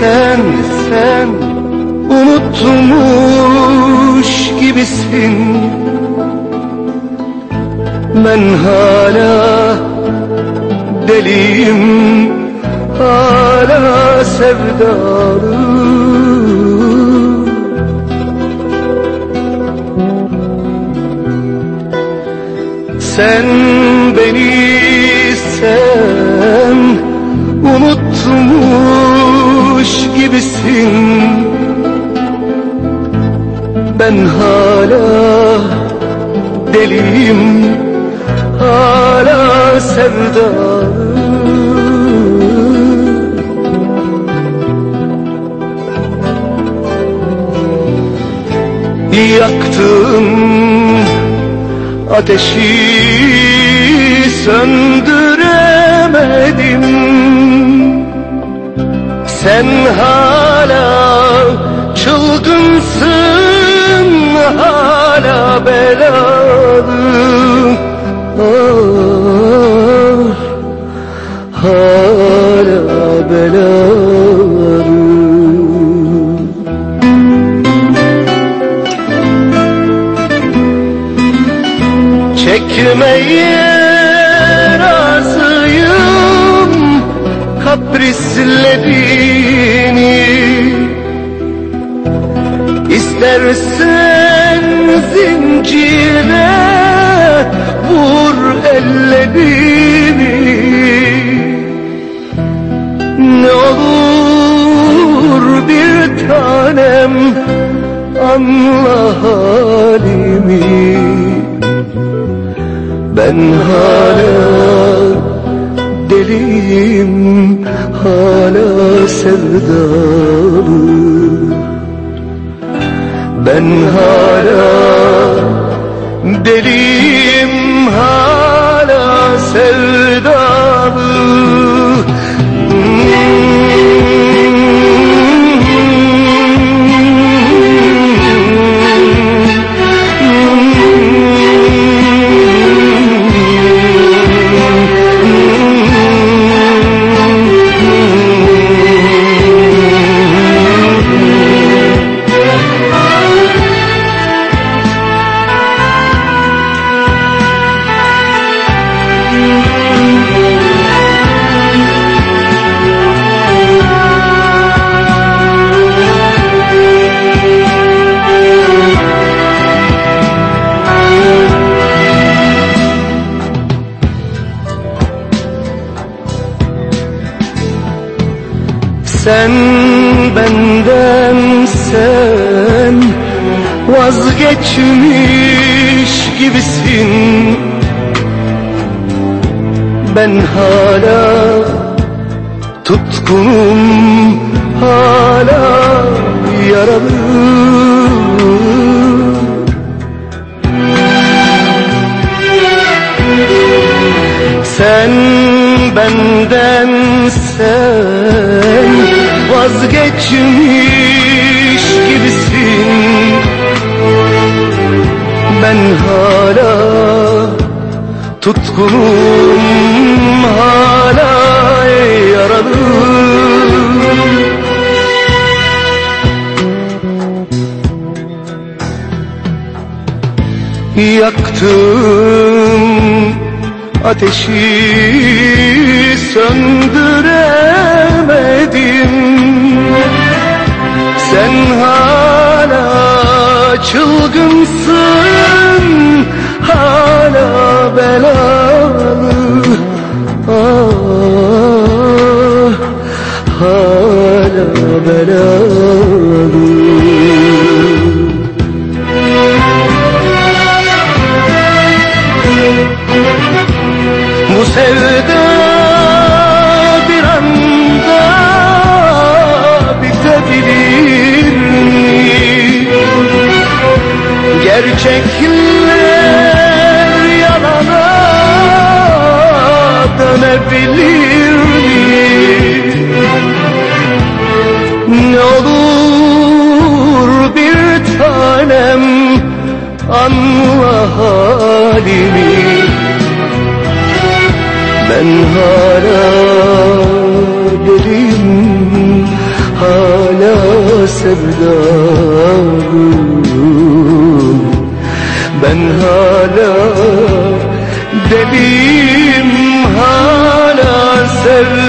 sen sen unutmuş gibisin. Ben hala deliyim hala sevdalı. Sen beni sen Ben hala deliyim hala sevdalı Yaktım ateşi söndüremedim. Sen hala çılgınsın hala belalı ah, Hala belalı Çekmeye razıyım kaprislerini İstersen zincire vur ellerini Ne olur bir tanem anla halimi. Ben hala deliyim, hala sevdalı Ben hala deliyim, hala sevdalı Sen benden sen vazgeçmiş gibisin. Ben hala tutkunum hala yaralı. Sen benden vazgeçmiş gibisin. Ben hala tutkunum hala yaralı. Yaktım ateşi söndüremedim çılgınsın hala belalı. Ah, hala belalı. Bu sevda dönebilir mi? Ne olur bir tanem anla halimi Ben hala deliyim, sevdalım Ben hala sevdalım